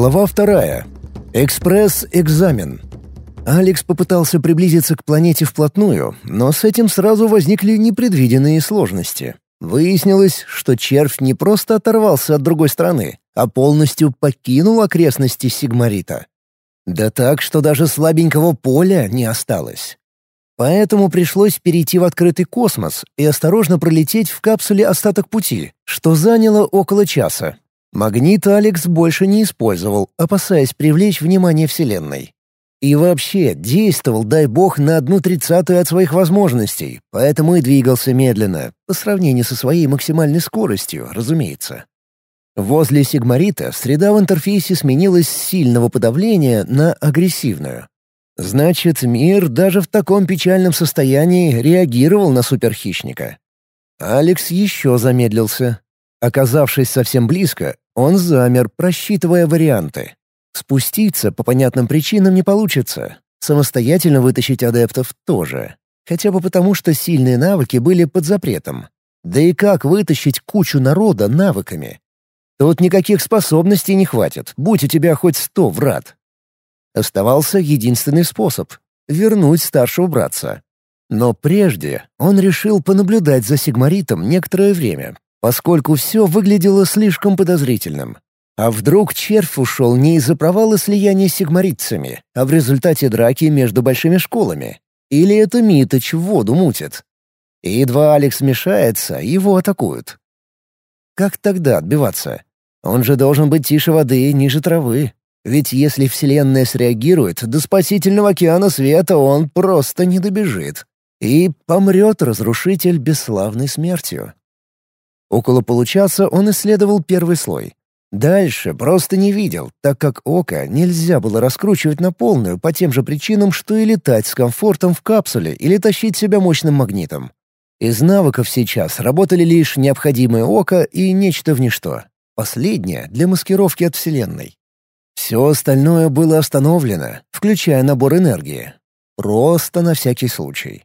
Глава вторая. Экспресс-экзамен. Алекс попытался приблизиться к планете вплотную, но с этим сразу возникли непредвиденные сложности. Выяснилось, что червь не просто оторвался от другой стороны, а полностью покинул окрестности Сигмарита. Да так, что даже слабенького поля не осталось. Поэтому пришлось перейти в открытый космос и осторожно пролететь в капсуле остаток пути, что заняло около часа. Магнит Алекс больше не использовал, опасаясь привлечь внимание Вселенной. И вообще, действовал, дай бог, на одну тридцатую от своих возможностей, поэтому и двигался медленно, по сравнению со своей максимальной скоростью, разумеется. Возле Сигмарита среда в интерфейсе сменилась с сильного подавления на агрессивную. Значит, мир даже в таком печальном состоянии реагировал на суперхищника. Алекс еще замедлился. Оказавшись совсем близко, он замер, просчитывая варианты. Спуститься по понятным причинам не получится. Самостоятельно вытащить адептов тоже. Хотя бы потому, что сильные навыки были под запретом. Да и как вытащить кучу народа навыками? Тут никаких способностей не хватит, будь у тебя хоть сто врат. Оставался единственный способ — вернуть старшего братца. Но прежде он решил понаблюдать за Сигмаритом некоторое время, поскольку все выглядело слишком подозрительным. А вдруг червь ушел не из-за провала слияния с сигмаритцами, а в результате драки между большими школами? Или это Миточ в воду мутит? И едва Алекс мешается, его атакуют. Как тогда отбиваться? Он же должен быть тише воды, ниже травы. Ведь если Вселенная среагирует, до спасительного океана света он просто не добежит. И помрет разрушитель бесславной смертью. Около получаса он исследовал первый слой. Дальше просто не видел, так как око нельзя было раскручивать на полную по тем же причинам, что и летать с комфортом в капсуле или тащить себя мощным магнитом. Из навыков сейчас работали лишь необходимое око и нечто в ничто. Последнее — для маскировки от Вселенной. Все остальное было остановлено, включая набор энергии. Просто на всякий случай.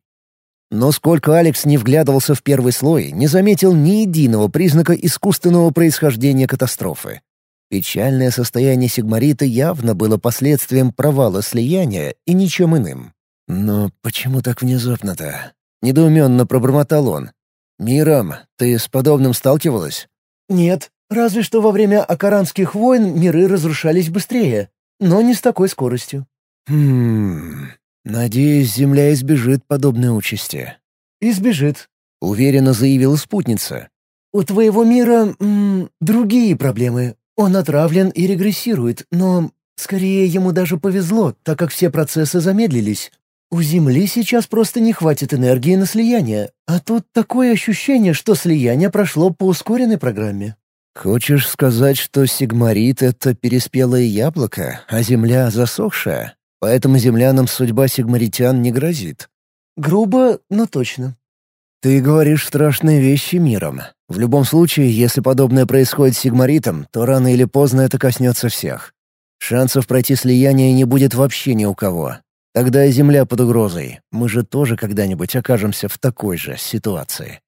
Но сколько Алекс не вглядывался в первый слой, не заметил ни единого признака искусственного происхождения катастрофы. Печальное состояние Сигмарита явно было последствием провала слияния и ничем иным. «Но почему так внезапно-то?» — недоуменно пробормотал он. «Мирам, ты с подобным сталкивалась?» «Нет, разве что во время Акаранских войн миры разрушались быстрее, но не с такой скоростью». «Хм... «Надеюсь, Земля избежит подобной участи». «Избежит», — уверенно заявила спутница. «У твоего мира м, другие проблемы. Он отравлен и регрессирует, но скорее ему даже повезло, так как все процессы замедлились. У Земли сейчас просто не хватит энергии на слияние, а тут такое ощущение, что слияние прошло по ускоренной программе». «Хочешь сказать, что Сигмарит — это переспелое яблоко, а Земля — засохшая?» Поэтому землянам судьба сигмаритян не грозит. Грубо, но точно. Ты говоришь страшные вещи миром. В любом случае, если подобное происходит с сигмаритом, то рано или поздно это коснется всех. Шансов пройти слияние не будет вообще ни у кого. Тогда и Земля под угрозой. Мы же тоже когда-нибудь окажемся в такой же ситуации.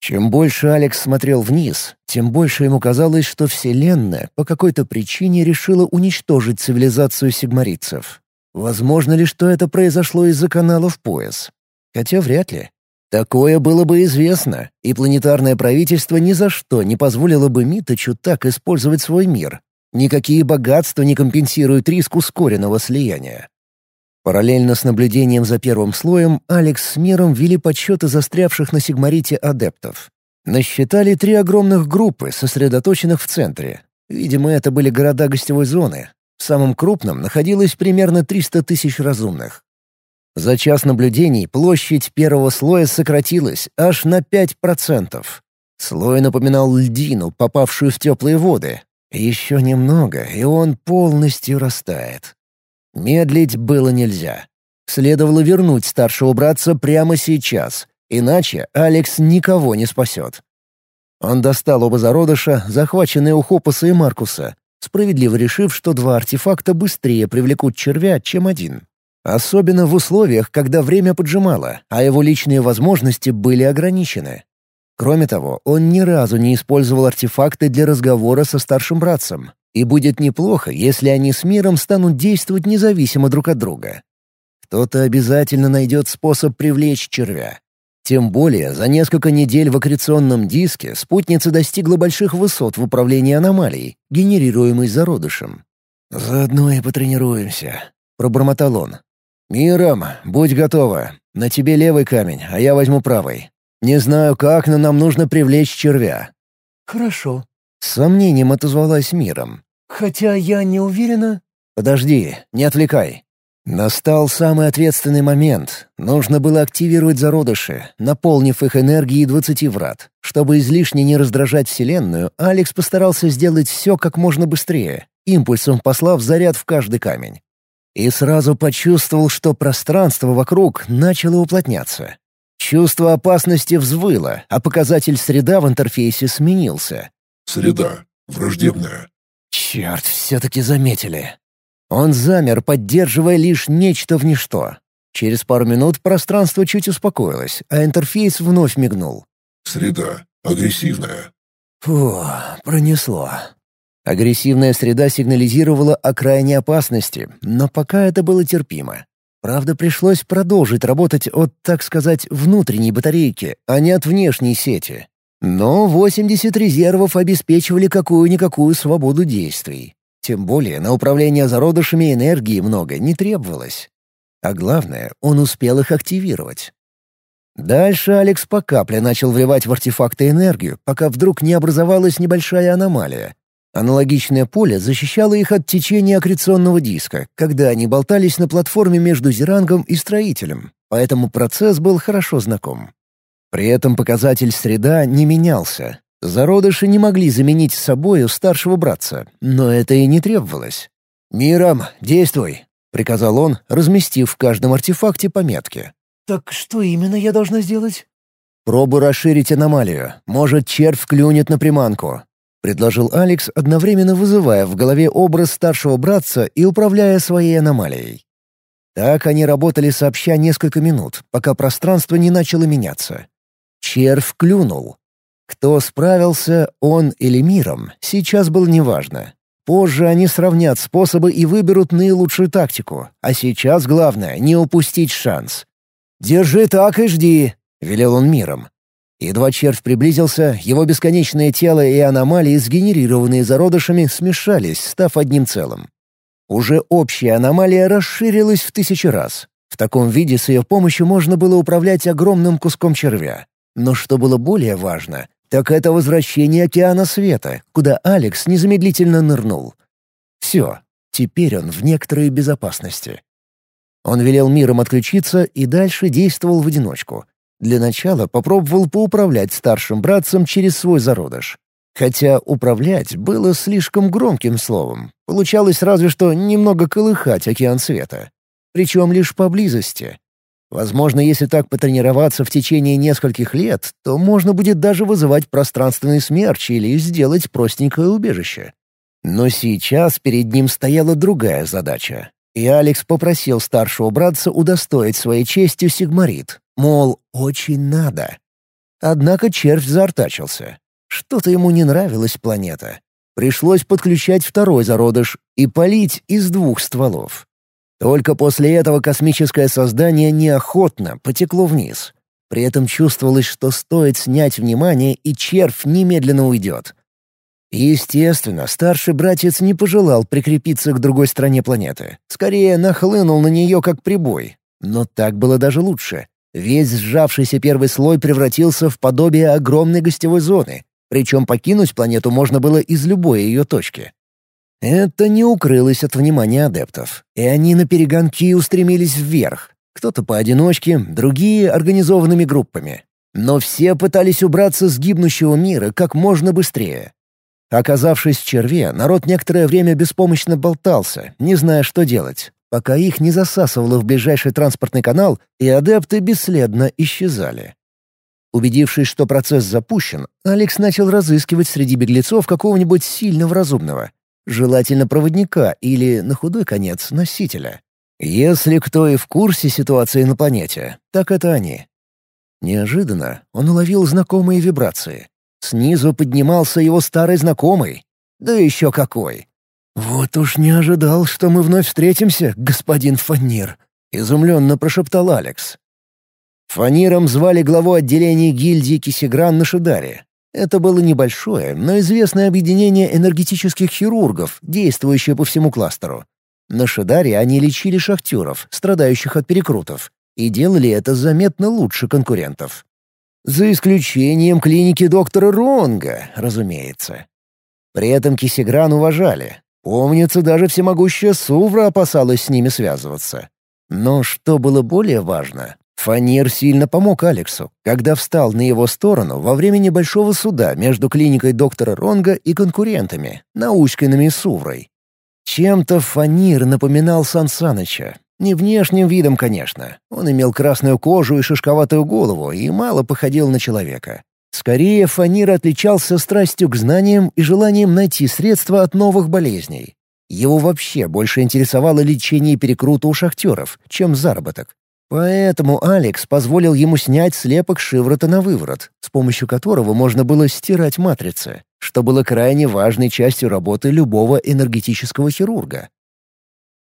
Чем больше Алекс смотрел вниз, тем больше ему казалось, что Вселенная по какой-то причине решила уничтожить цивилизацию сигмаритцев. Возможно ли, что это произошло из-за канала в пояс? Хотя вряд ли. Такое было бы известно, и планетарное правительство ни за что не позволило бы Миточу так использовать свой мир. Никакие богатства не компенсируют риск ускоренного слияния. Параллельно с наблюдением за первым слоем, Алекс с миром вели подсчеты застрявших на Сигмарите адептов. Насчитали три огромных группы, сосредоточенных в центре. Видимо, это были города гостевой зоны, в самом крупном находилось примерно 300 тысяч разумных. За час наблюдений площадь первого слоя сократилась аж на 5%. Слой напоминал льдину, попавшую в теплые воды. Еще немного, и он полностью растает. Медлить было нельзя. Следовало вернуть старшего братца прямо сейчас, иначе Алекс никого не спасет. Он достал оба зародыша, захваченные у Хопаса и Маркуса, справедливо решив, что два артефакта быстрее привлекут червя, чем один. Особенно в условиях, когда время поджимало, а его личные возможности были ограничены. Кроме того, он ни разу не использовал артефакты для разговора со старшим братцем. И будет неплохо, если они с миром станут действовать независимо друг от друга. Кто-то обязательно найдет способ привлечь червя. Тем более, за несколько недель в аккреционном диске спутница достигла больших высот в управлении аномалией, генерируемой зародышем. «Заодно и потренируемся», — пробормотал он. «Миром, будь готова. На тебе левый камень, а я возьму правый. Не знаю как, но нам нужно привлечь червя». «Хорошо». С сомнением отозвалась Миром. «Хотя я не уверена...» «Подожди, не отвлекай. Настал самый ответственный момент. Нужно было активировать зародыши, наполнив их энергией двадцати врат. Чтобы излишне не раздражать Вселенную, Алекс постарался сделать все как можно быстрее, импульсом послав заряд в каждый камень. И сразу почувствовал, что пространство вокруг начало уплотняться. Чувство опасности взвыло, а показатель среда в интерфейсе сменился. «Среда. Враждебная». Черт, все-таки заметили. Он замер, поддерживая лишь нечто в ничто. Через пару минут пространство чуть успокоилось, а интерфейс вновь мигнул. «Среда. Агрессивная». Фу, пронесло. Агрессивная среда сигнализировала о крайней опасности, но пока это было терпимо. Правда, пришлось продолжить работать от, так сказать, внутренней батарейки, а не от внешней сети. Но 80 резервов обеспечивали какую-никакую свободу действий. Тем более на управление зародышами энергии много не требовалось. А главное, он успел их активировать. Дальше Алекс по капле начал вливать в артефакты энергию, пока вдруг не образовалась небольшая аномалия. Аналогичное поле защищало их от течения аккреционного диска, когда они болтались на платформе между зерангом и строителем, поэтому процесс был хорошо знаком. При этом показатель среда не менялся, Зародыши не могли заменить собою старшего братца, но это и не требовалось. «Миром, действуй!» — приказал он, разместив в каждом артефакте пометки. «Так что именно я должна сделать?» «Пробуй расширить аномалию. Может, червь клюнет на приманку», — предложил Алекс, одновременно вызывая в голове образ старшего братца и управляя своей аномалией. Так они работали сообща несколько минут, пока пространство не начало меняться. Червь клюнул, кто справился, он или миром, сейчас было неважно. Позже они сравнят способы и выберут наилучшую тактику, а сейчас главное — не упустить шанс. «Держи так и жди», — велел он миром. Едва червь приблизился, его бесконечное тело и аномалии, сгенерированные зародышами, смешались, став одним целым. Уже общая аномалия расширилась в тысячи раз. В таком виде с ее помощью можно было управлять огромным куском червя. Но что было более важно, так это возвращение океана света, куда Алекс незамедлительно нырнул. Все, теперь он в некоторой безопасности. Он велел миром отключиться и дальше действовал в одиночку. Для начала попробовал поуправлять старшим братцем через свой зародыш. Хотя «управлять» было слишком громким словом. Получалось разве что немного колыхать океан света. Причем лишь поблизости. Возможно, если так потренироваться в течение нескольких лет, то можно будет даже вызывать пространственный смерч или сделать простенькое убежище. Но сейчас перед ним стояла другая задача. И Алекс попросил старшего братца удостоить своей честью Сигмарит, мол, очень надо. Однако червь заортачился. Что-то ему не нравилась планета. Пришлось подключать второй зародыш и полить из двух стволов. Только после этого космическое создание неохотно потекло вниз. При этом чувствовалось, что стоит снять внимание, и червь немедленно уйдет. Естественно, старший братец не пожелал прикрепиться к другой стороне планеты. Скорее, нахлынул на нее как прибой. Но так было даже лучше. Весь сжавшийся первый слой превратился в подобие огромной гостевой зоны, причем покинуть планету можно было из любой ее точки. Это не укрылось от внимания адептов, и они на перегонки устремились вверх. Кто-то поодиночке, другие — организованными группами. Но все пытались убраться с гибнущего мира как можно быстрее. Оказавшись в черве, народ некоторое время беспомощно болтался, не зная, что делать, пока их не засасывало в ближайший транспортный канал, и адепты бесследно исчезали. Убедившись, что процесс запущен, Алекс начал разыскивать среди беглецов какого-нибудь сильного разумного — желательно проводника или, на худой конец, носителя. Если кто и в курсе ситуации на планете, так это они. Неожиданно он уловил знакомые вибрации. Снизу поднимался его старый знакомый. Да еще какой! «Вот уж не ожидал, что мы вновь встретимся, господин Фанир», — изумленно прошептал Алекс. Фаниром звали главу отделения гильдии Кисигран на Шидаре. Это было небольшое, но известное объединение энергетических хирургов, действующее по всему кластеру. На Шидаре они лечили шахтеров, страдающих от перекрутов, и делали это заметно лучше конкурентов. За исключением клиники доктора Ронга, разумеется. При этом Кисигран уважали. Помнится, даже всемогущая Сувра опасалась с ними связываться. Но что было более важно, Фанир сильно помог Алексу, когда встал на его сторону во время небольшого суда между клиникой доктора Ронга и конкурентами, Научкиными с Уврой. Чем-то Фанир напоминал Сансаныча. Не внешним видом, конечно. Он имел красную кожу и шишковатую голову и мало походил на человека. Скорее, Фанир отличался страстью к знаниям и желанием найти средства от новых болезней. Его вообще больше интересовало лечение перекрута у шахтеров, чем заработок. Поэтому Алекс позволил ему снять слепок шиврота на выворот, с помощью которого можно было стирать матрицы, что было крайне важной частью работы любого энергетического хирурга.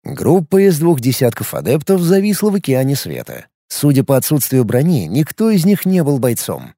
Группа из двух десятков адептов зависла в океане света. Судя по отсутствию брони, никто из них не был бойцом.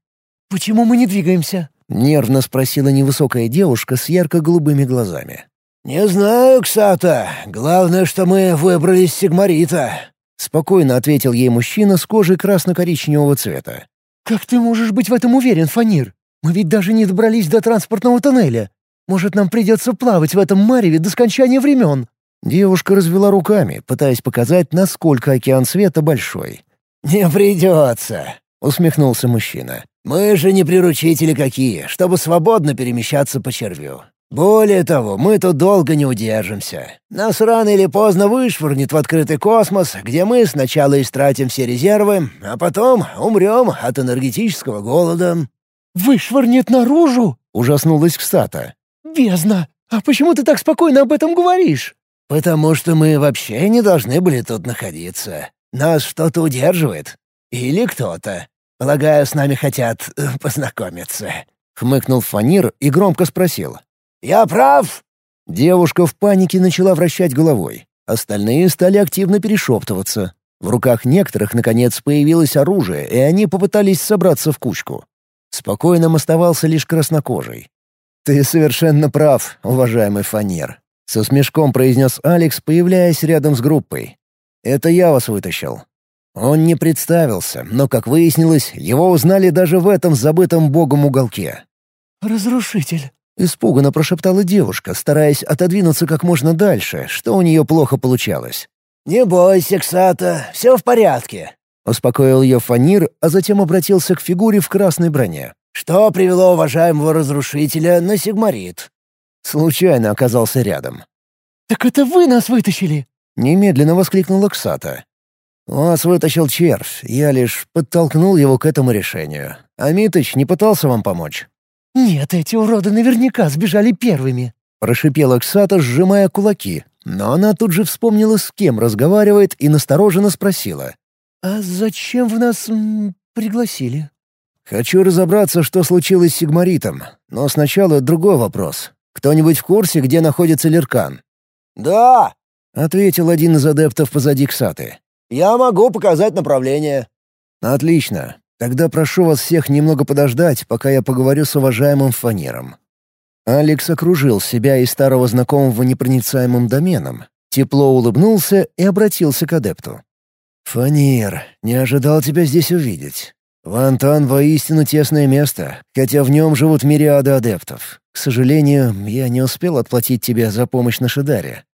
«Почему мы не двигаемся?» — нервно спросила невысокая девушка с ярко-голубыми глазами. «Не знаю, Ксата. Главное, что мы выбрались с Сигмарита», — спокойно ответил ей мужчина с кожей красно-коричневого цвета. «Как ты можешь быть в этом уверен, Фанир? Мы ведь даже не добрались до транспортного тоннеля. Может, нам придется плавать в этом мареве до скончания времен?» Девушка развела руками, пытаясь показать, насколько океан света большой. «Не придется», — усмехнулся мужчина. «Мы же не приручители какие, чтобы свободно перемещаться по червю. Более того, мы тут долго не удержимся. Нас рано или поздно вышвырнет в открытый космос, где мы сначала истратим все резервы, а потом умрем от энергетического голода». «Вышвырнет наружу?» — ужаснулась Кстата. «Бездна! А почему ты так спокойно об этом говоришь?» «Потому что мы вообще не должны были тут находиться. Нас что-то удерживает. Или кто-то. Полагаю, с нами хотят э, познакомиться». Хмыкнул Фанир и громко спросил. «Я прав?» Девушка в панике начала вращать головой. Остальные стали активно перешептываться. В руках некоторых, наконец, появилось оружие, и они попытались собраться в кучку. Спокойным оставался лишь краснокожий. «Ты совершенно прав, уважаемый фанер», — со смешком произнес Алекс, появляясь рядом с группой. «Это я вас вытащил». Он не представился, но, как выяснилось, его узнали даже в этом забытом богом уголке. «Разрушитель», — испуганно прошептала девушка, стараясь отодвинуться как можно дальше, что у нее плохо получалось. «Не бойся, Ксата, все в порядке», — успокоил ее Фанир, а затем обратился к фигуре в красной броне. «Что привело уважаемого разрушителя на Сигмарит?» Случайно оказался рядом. «Так это вы нас вытащили!» — немедленно воскликнула Ксата. «Вас вытащил червь, я лишь подтолкнул его к этому решению. А Митыч не пытался вам помочь?» «Нет, эти уроды наверняка сбежали первыми», — прошипела Ксата, сжимая кулаки. Но она тут же вспомнила, с кем разговаривает, и настороженно спросила. «А зачем вы нас пригласили?» «Хочу разобраться, что случилось с Сигмаритом. Но сначала другой вопрос. Кто-нибудь в курсе, где находится Леркан?» «Да», — ответил один из адептов позади Ксаты. «Я могу показать направление». «Отлично. Тогда прошу вас всех немного подождать, пока я поговорю с уважаемым фанером». Алекс окружил себя и старого знакомого непроницаемым доменом, тепло улыбнулся и обратился к адепту. «Фанер, не ожидал тебя здесь увидеть. Вантан воистину тесное место, хотя в нем живут мириады адептов. К сожалению, я не успел отплатить тебе за помощь на Шидаре».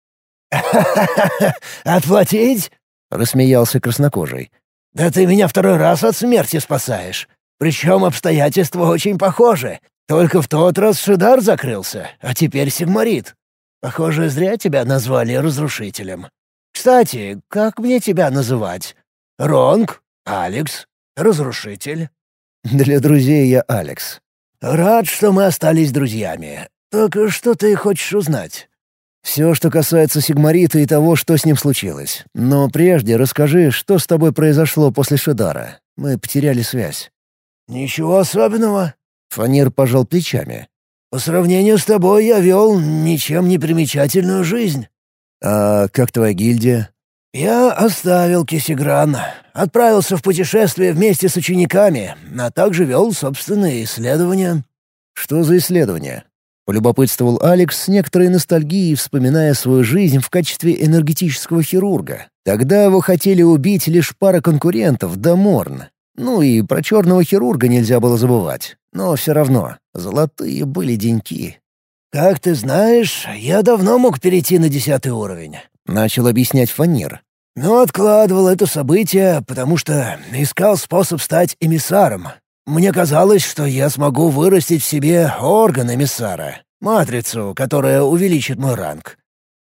«Отплатить?» — рассмеялся краснокожий. «Да ты меня второй раз от смерти спасаешь. Причем обстоятельства очень похожи. Только в тот раз Шидар закрылся, а теперь Сигмарит. Похоже, зря тебя назвали Разрушителем. Кстати, как мне тебя называть? Ронг? Алекс? Разрушитель?» «Для друзей я Алекс». «Рад, что мы остались друзьями. Так что ты хочешь узнать?» Все, что касается Сигмарита и того, что с ним случилось. Но прежде расскажи, что с тобой произошло после Шидара. Мы потеряли связь». «Ничего особенного». Фанир пожал плечами. По сравнению с тобой я вел ничем не примечательную жизнь». «А как твоя гильдия?» «Я оставил Кисигран, отправился в путешествие вместе с учениками, а также вел собственные исследования». «Что за исследования?» — полюбопытствовал Алекс с некоторой ностальгией, вспоминая свою жизнь в качестве энергетического хирурга. Тогда его хотели убить лишь пара конкурентов да Морн. Ну и про черного хирурга нельзя было забывать. Но все равно, золотые были деньки. «Как ты знаешь, я давно мог перейти на десятый уровень. — начал объяснять Фанир. «Но откладывал это событие, потому что искал способ стать эмиссаром. Мне казалось, что я смогу вырастить в себе орган эмиссара, матрицу, которая увеличит мой ранг.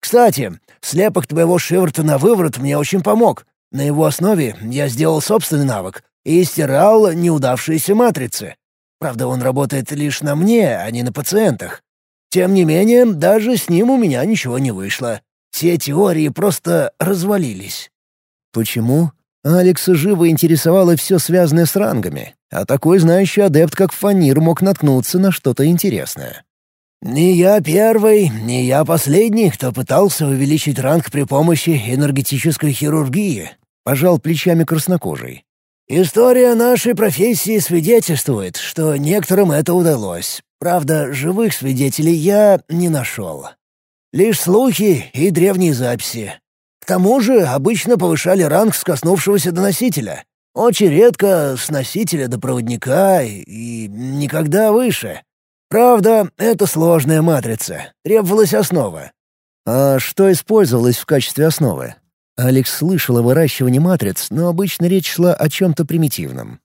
Кстати, слепок твоего шиворта на выворот мне очень помог. На его основе я сделал собственный навык и стирал неудавшиеся матрицы. Правда, он работает лишь на мне, а не на пациентах. Тем не менее, даже с ним у меня ничего не вышло. Все теории просто развалились. Почему? Алекса живо интересовало все связанное с рангами, а такой знающий адепт, как Фанир, мог наткнуться на что-то интересное. «Не я первый, не я последний, кто пытался увеличить ранг при помощи энергетической хирургии», — пожал плечами краснокожий. «История нашей профессии свидетельствует, что некоторым это удалось. Правда, живых свидетелей я не нашел. Лишь слухи и древние записи. К тому же обычно повышали ранг с коснувшегося до носителя. Очень редко с носителя до проводника и никогда выше. Правда, это сложная матрица. Требовалась основа. А что использовалось в качестве основы? Алекс слышал о выращивании матриц, но обычно речь шла о чем-то примитивном.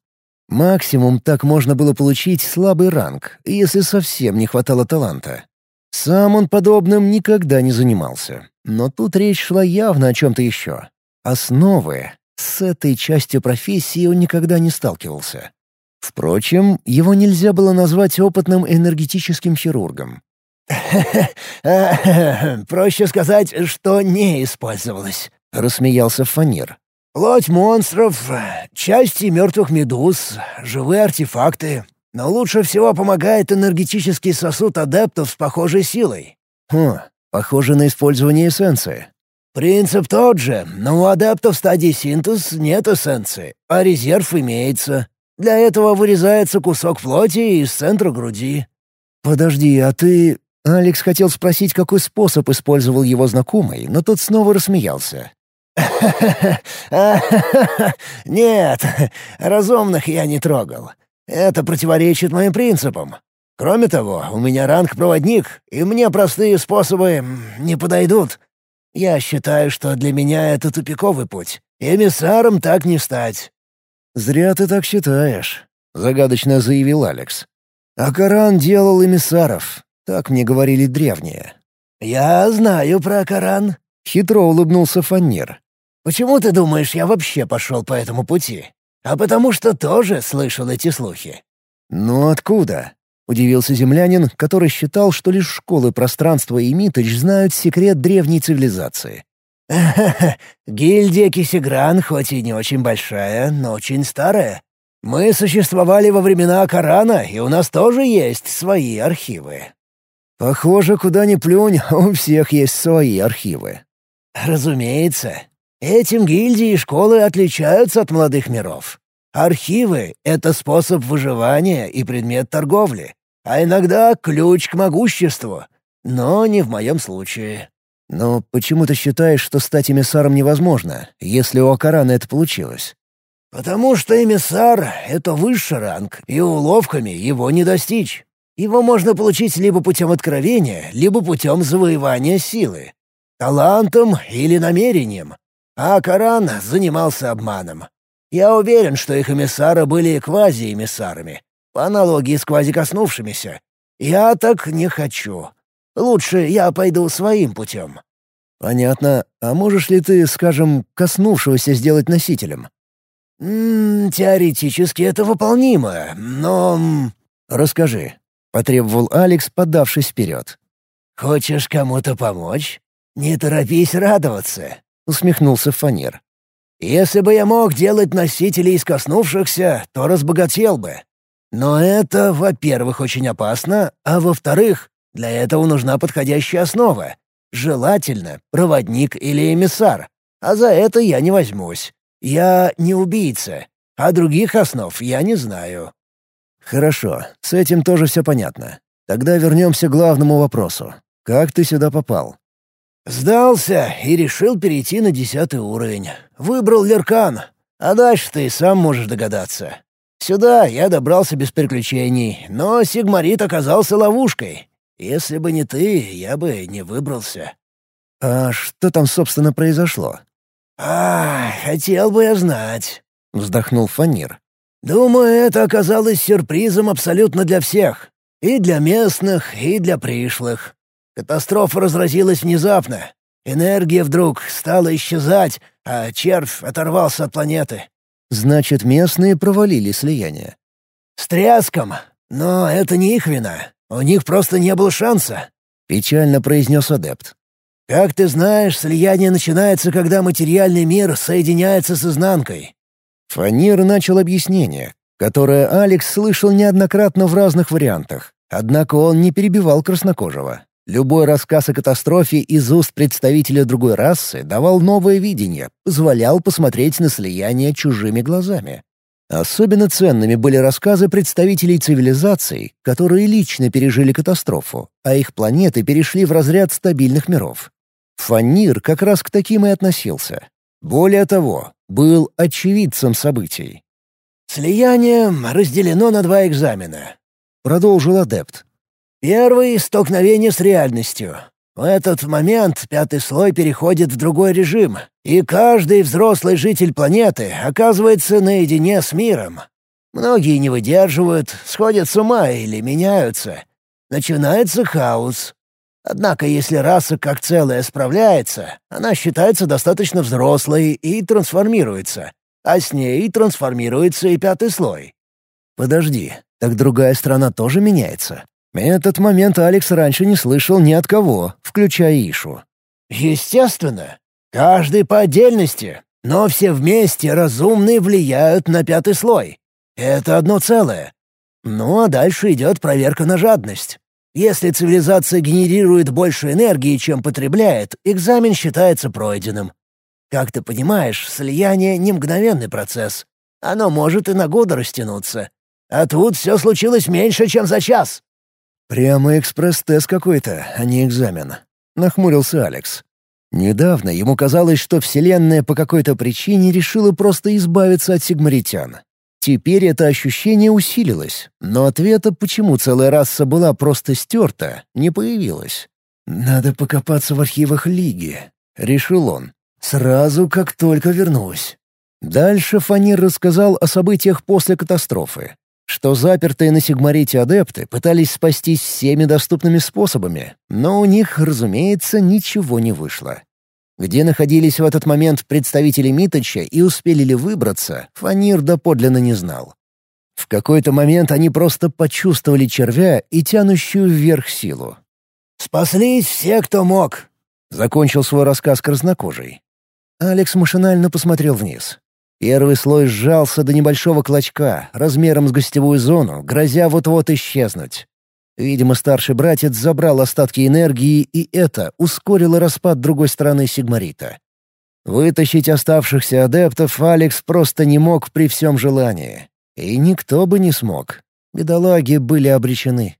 Максимум так можно было получить слабый ранг, если совсем не хватало таланта. Сам он подобным никогда не занимался. Но тут речь шла явно о чем-то еще. Основы. С этой частью профессии он никогда не сталкивался. Впрочем, его нельзя было назвать опытным энергетическим хирургом. «Проще сказать, что не использовалось», — рассмеялся Фанир. «Плоть монстров, части мертвых медуз, живые артефакты, но лучше всего помогает энергетический сосуд адептов с похожей силой. Хм, похоже на использование эссенции. Принцип тот же, но у адептов стадии синтез нет эссенции, а резерв имеется. Для этого вырезается кусок плоти из центра груди. «Подожди, а ты...» Алекс хотел спросить, какой способ использовал его знакомый, но тот снова рассмеялся. «Нет, разумных я не трогал. Это противоречит моим принципам. Кроме того, у меня ранг-проводник, и мне простые способы не подойдут. Я считаю, что для меня это тупиковый путь. Эмиссаром так не стать». «Зря ты так считаешь», — загадочно заявил Алекс. «А Коран делал эмиссаров. Так мне говорили древние». «Я знаю про Коран», — хитро улыбнулся Фаннир. «Почему ты думаешь, я вообще пошел по этому пути? А потому что тоже слышал эти слухи». «Ну откуда?» — удивился землянин, который считал, что лишь школы пространства и Миточ знают секрет древней цивилизации. Гильдия Кисигран хоть и не очень большая, но очень старая. Мы существовали во времена Корана, и у нас тоже есть свои архивы». «Похоже, куда ни плюнь, у всех есть свои архивы». «Разумеется. Этим гильдии и школы отличаются от молодых миров. Архивы — это способ выживания и предмет торговли, а иногда ключ к могуществу. Но не в моем случае. Но почему ты считаешь, что стать эмиссаром невозможно, если у Акарана это получилось? Потому что эмиссар — это высший ранг, и уловками его не достичь. Его можно получить либо путем откровения, либо путем завоевания силы. Талантом или намерением а Коран занимался обманом. Я уверен, что их эмиссары были квази-эмиссарами, по аналогии с квази-коснувшимися. Я так не хочу. Лучше я пойду своим путем». «Понятно. А можешь ли ты, скажем, коснувшегося сделать носителем?» «М -м, «Теоретически это выполнимо, но...» «Расскажи», — потребовал Алекс, подавшись вперед. «Хочешь кому-то помочь? Не торопись радоваться. — усмехнулся Фанер. «Если бы я мог делать носителей из коснувшихся, то разбогател бы. Но это, во-первых, очень опасно, а во-вторых, для этого нужна подходящая основа. Желательно проводник или эмиссар. А за это я не возьмусь. Я не убийца, а других основ я не знаю». «Хорошо, с этим тоже все понятно. Тогда вернемся к главному вопросу. Как ты сюда попал?» «Сдался и решил перейти на десятый уровень. Выбрал Леркан. А дальше ты сам можешь догадаться. Сюда я добрался без приключений, но Сигмарит оказался ловушкой. Если бы не ты, я бы не выбрался». «А что там, собственно, произошло?» «А, хотел бы я знать», — вздохнул Фанир. «Думаю, это оказалось сюрпризом абсолютно для всех. И для местных, и для пришлых. Катастрофа разразилась внезапно. Энергия вдруг стала исчезать, а червь оторвался от планеты. Значит, местные провалили слияние. С тряском. Но это не их вина. У них просто не было шанса. Печально произнес адепт. Как ты знаешь, слияние начинается, когда материальный мир соединяется с изнанкой. Фанир начал объяснение, которое Алекс слышал неоднократно в разных вариантах. Однако он не перебивал краснокожего. Любой рассказ о катастрофе из уст представителя другой расы давал новое видение, позволял посмотреть на слияние чужими глазами. Особенно ценными были рассказы представителей цивилизаций, которые лично пережили катастрофу, а их планеты перешли в разряд стабильных миров. Фанир как раз к таким и относился. Более того, был очевидцем событий. «Слияние разделено на два экзамена», — продолжил адепт. Первый — столкновение с реальностью. В этот момент пятый слой переходит в другой режим, и каждый взрослый житель планеты оказывается наедине с миром. Многие не выдерживают, сходят с ума или меняются. Начинается хаос. Однако если раса как целая справляется, она считается достаточно взрослой и трансформируется, а с ней трансформируется и пятый слой. Подожди, так другая страна тоже меняется? Этот момент Алекс раньше не слышал ни от кого, включая Ишу. «Естественно. Каждый по отдельности, но все вместе разумные влияют на пятый слой. Это одно целое. Ну а дальше идет проверка на жадность. Если цивилизация генерирует больше энергии, чем потребляет, экзамен считается пройденным. Как ты понимаешь, слияние — не мгновенный процесс. Оно может и на годы растянуться. А тут все случилось меньше, чем за час. «Прямо экспресс-тест какой-то, а не экзамен», — нахмурился Алекс. Недавно ему казалось, что Вселенная по какой-то причине решила просто избавиться от сигмаритян. Теперь это ощущение усилилось, но ответа, почему целая раса была просто стерта, не появилось. «Надо покопаться в архивах Лиги», — решил он. «Сразу, как только вернусь». Дальше Фанир рассказал о событиях после катастрофы что запертые на Сигмарите адепты пытались спастись всеми доступными способами, но у них, разумеется, ничего не вышло. Где находились в этот момент представители Миточа и успели ли выбраться, Фанир доподлинно не знал. В какой-то момент они просто почувствовали червя и тянущую вверх силу. «Спаслись все, кто мог», — закончил свой рассказ краснокожий. Алекс машинально посмотрел вниз. Первый слой сжался до небольшого клочка, размером с гостевую зону, грозя вот-вот исчезнуть. Видимо, старший братец забрал остатки энергии, и это ускорило распад другой стороны Сигмарита. Вытащить оставшихся адептов Алекс просто не мог при всем желании. И никто бы не смог. Бедолаги были обречены.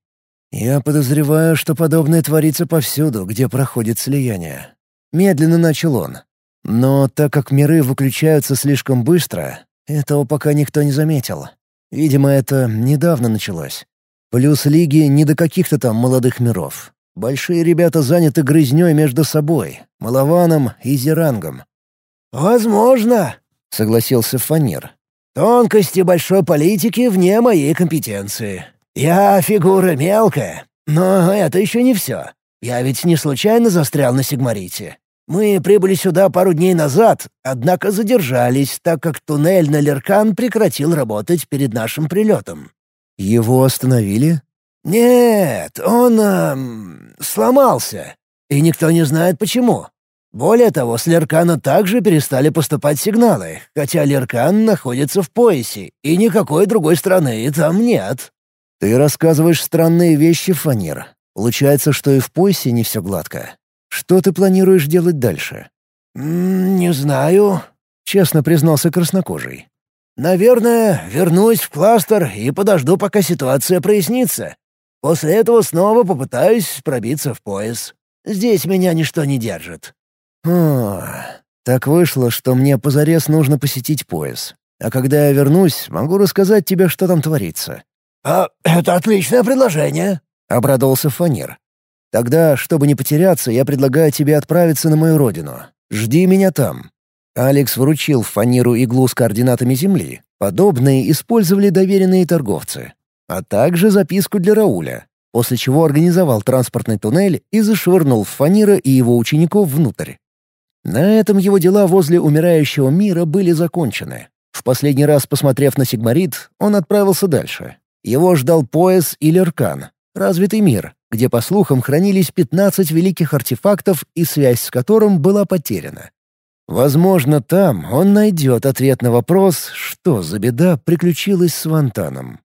«Я подозреваю, что подобное творится повсюду, где проходит слияние». Медленно начал он, но так как миры выключаются слишком быстро, этого пока никто не заметил. Видимо, это недавно началось. Плюс лиги не до каких-то там молодых миров. Большие ребята заняты грызнёй между собой, Малованом и Зерангом. «Возможно», — согласился Фанир. «Тонкости большой политики вне моей компетенции. Я фигура мелкая, но это еще не все. Я ведь не случайно застрял на Сигмарите. Мы прибыли сюда пару дней назад, однако задержались, так как туннель на Леркан прекратил работать перед нашим прилетом». «Его остановили?» «Нет, он... Эм, сломался. И никто не знает почему. Более того, с Леркана также перестали поступать сигналы, хотя Леркан находится в поясе, и никакой другой страны там нет. Ты рассказываешь странные вещи, Фанир. Получается, что и в поясе не все гладко. Что ты планируешь делать дальше? «Не знаю», — честно признался краснокожий. «Наверное, вернусь в кластер и подожду, пока ситуация прояснится. После этого снова попытаюсь пробиться в пояс. Здесь меня ничто не держит». «О, так вышло, что мне позарез нужно посетить пояс. А когда я вернусь, могу рассказать тебе, что там творится». «А это отличное предложение», — обрадовался Фанир. «Тогда, чтобы не потеряться, я предлагаю тебе отправиться на мою родину. Жди меня там». Алекс вручил Фаниру иглу с координатами Земли. Подобные использовали доверенные торговцы. А также записку для Рауля, после чего организовал транспортный туннель и зашвырнул Фанира и его учеников внутрь. На этом его дела возле умирающего мира были закончены. В последний раз посмотрев на Сигмарит, он отправился дальше. Его ждал пояс или Иркан, развитый мир, где, по слухам, хранились 15 великих артефактов и связь с которым была потеряна. Возможно, там он найдет ответ на вопрос, что за беда приключилась с Вантаном.